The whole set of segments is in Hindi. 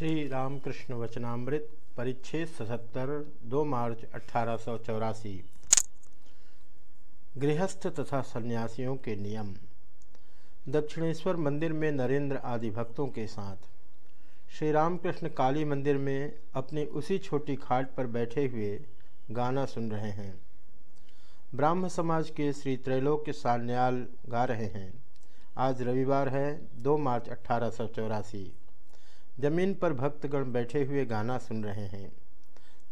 श्री रामकृष्ण वचनामृत परिच्छेद सतहत्तर, दो मार्च अठारह गृहस्थ तथा सन्यासियों के नियम। दक्षिणेश्वर मंदिर में नरेंद्र आदि भक्तों के साथ। श्री रामकृष्ण काली मंदिर में अपनी उसी छोटी खाट पर बैठे हुए गाना सुन रहे हैं। ब्राह्म समाज के श्री त्रैलोक्य सान्याल गा रहे हैं। आज रविवार है, दो मार्च अठारह ज़मीन पर भक्तगण बैठे हुए गाना सुन रहे हैं।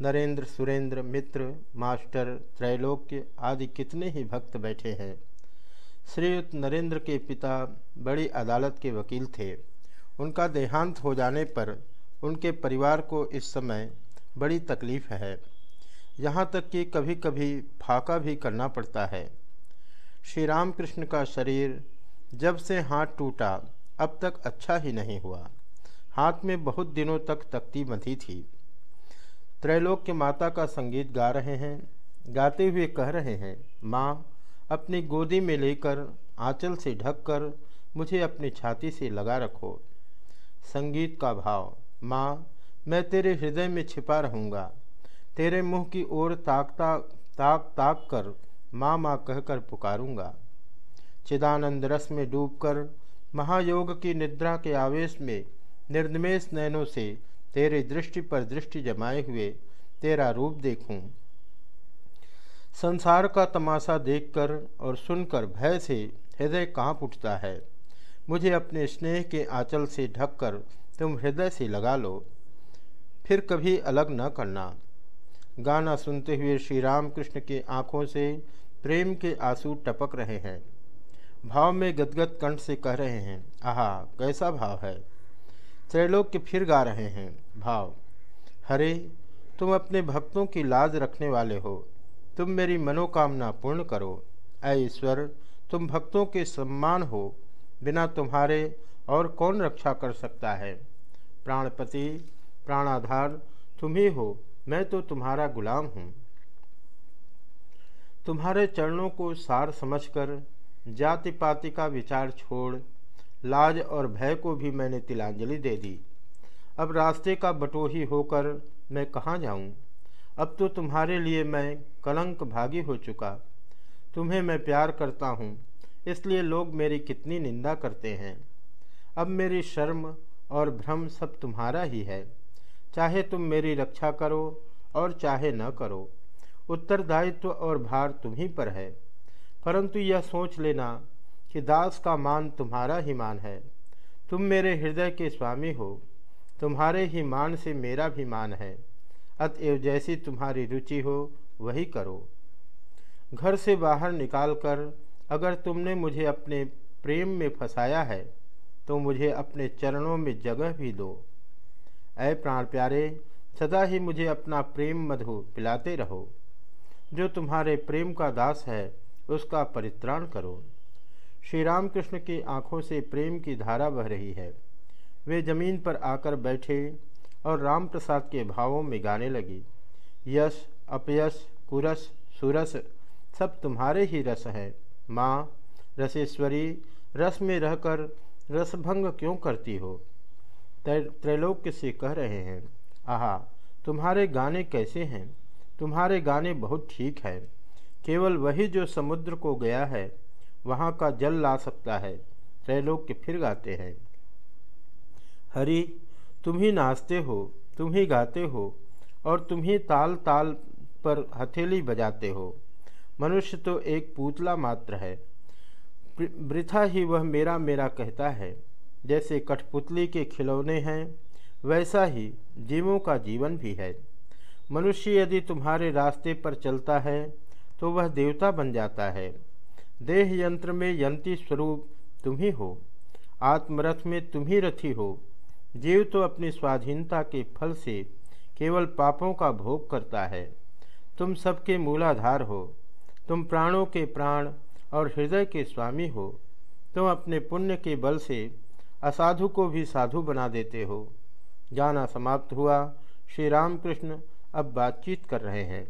नरेंद्र, सुरेंद्र, मित्र, मास्टर, त्रैलोक्य आदि कितने ही भक्त बैठे हैं। श्रीयुक्त नरेंद्र के पिता बड़ी अदालत के वकील थे। उनका देहांत हो जाने पर उनके परिवार को इस समय बड़ी तकलीफ़ है। यहाँ तक कि कभी कभी फाका भी करना पड़ता है। श्री रामकृष्ण का शरीर जब से हाथ टूटा, अब तक अच्छा ही नहीं हुआ। हाथ में बहुत दिनों तक तख्ती बंधी थी। त्रैलोक के माता का संगीत गा रहे हैं, गाते हुए कह रहे हैं, माँ, अपनी गोदी में लेकर आंचल से ढककर मुझे अपनी छाती से लगा रखो। संगीत का भाव, माँ, मैं तेरे हृदय में छिपा रहूँगा। तेरे मुँह की ओर ताकता, ताक ताक कर माँ माँ कहकर पुकारूँगा। चिदानंद रस में डूबकर महायोग की निद्रा के आवेश में निर्निमेश नयनों से तेरे दृष्टि पर दृष्टि जमाए हुए तेरा रूप देखूँ। संसार का तमाशा देखकर और सुनकर भय से हृदय काँप उठता है। मुझे अपने स्नेह के आंचल से ढककर तुम हृदय से लगा लो। फिर कभी अलग न करना। गाना सुनते हुए श्री राम कृष्ण की आँखों से प्रेम के आँसू टपक रहे हैं। भाव में गदगद कंठ से कह रहे हैं, आहा, कैसा भाव है? त्रैलोक्य फिर गा रहे हैं। भाव, हरे, तुम अपने भक्तों की लाज रखने वाले हो। तुम मेरी मनोकामना पूर्ण करो। ऐ ईश्वर, तुम भक्तों के सम्मान हो। बिना तुम्हारे और कौन रक्षा कर सकता है? प्राणपति, प्राणाधार, तुम ही हो। मैं तो तुम्हारा गुलाम हूँ। तुम्हारे चरणों को सार समझकर जाति पाति का विचार छोड़ लाज और भय को भी मैंने तिलांजलि दे दी। अब रास्ते का बटोही होकर मैं कहाँ जाऊँ? अब तो तुम्हारे लिए मैं कलंक भागी हो चुका। तुम्हें मैं प्यार करता हूँ, इसलिए लोग मेरी कितनी निंदा करते हैं। अब मेरी शर्म और भ्रम सब तुम्हारा ही है। चाहे तुम मेरी रक्षा करो और चाहे न करो, उत्तरदायित्व और भार तुम्ही पर है। परंतु यह सोच लेना कि दास का मान तुम्हारा ही मान है। तुम मेरे हृदय के स्वामी हो। तुम्हारे ही मान से मेरा भी मान है। अतएव जैसी तुम्हारी रुचि हो, वही करो। घर से बाहर निकालकर अगर तुमने मुझे अपने प्रेम में फंसाया है तो मुझे अपने चरणों में जगह भी दो। ऐ प्राण प्यारे, सदा ही मुझे अपना प्रेम मधु पिलाते रहो। जो तुम्हारे प्रेम का दास है, उसका परित्राण करो। श्री रामकृष्ण की आँखों से प्रेम की धारा बह रही है। वे ज़मीन पर आकर बैठे और राम प्रसाद के भावों में गाने लगी। यश, अपयश, कुरस, सुरस, सब तुम्हारे ही रस हैं। माँ, रसेश्वरी, रस में रहकर रसभंग क्यों करती हो? त्रैलोक्य से कह रहे हैं? आहा, तुम्हारे गाने कैसे हैं? तुम्हारे गाने बहुत ठीक है। केवल वही जो समुद्र को गया है वहाँ का जल ला सकता है। त्रैलोक्य फिर गाते हैं। हरि, तुम ही नाचते हो, तुम ही गाते हो, और तुम ही ताल ताल पर हथेली बजाते हो। मनुष्य तो एक पुतला मात्र है। वृथा ही वह मेरा मेरा कहता है। जैसे कठपुतली के खिलौने हैं, वैसा ही जीवों का जीवन भी है। मनुष्य यदि तुम्हारे रास्ते पर चलता है तो वह देवता बन जाता है। देह यंत्र में यंती स्वरूप तुम ही हो आत्मरथ में तुम ही रथी हो। जीव तो अपनी स्वाधीनता के फल से केवल पापों का भोग करता है। तुम सबके मूलाधार हो, तुम प्राणों के प्राण और हृदय के स्वामी हो। तुम अपने पुण्य के बल से असाधु को भी साधु बना देते हो। जाना समाप्त हुआ। श्री रामकृष्ण अब बातचीत कर रहे हैं।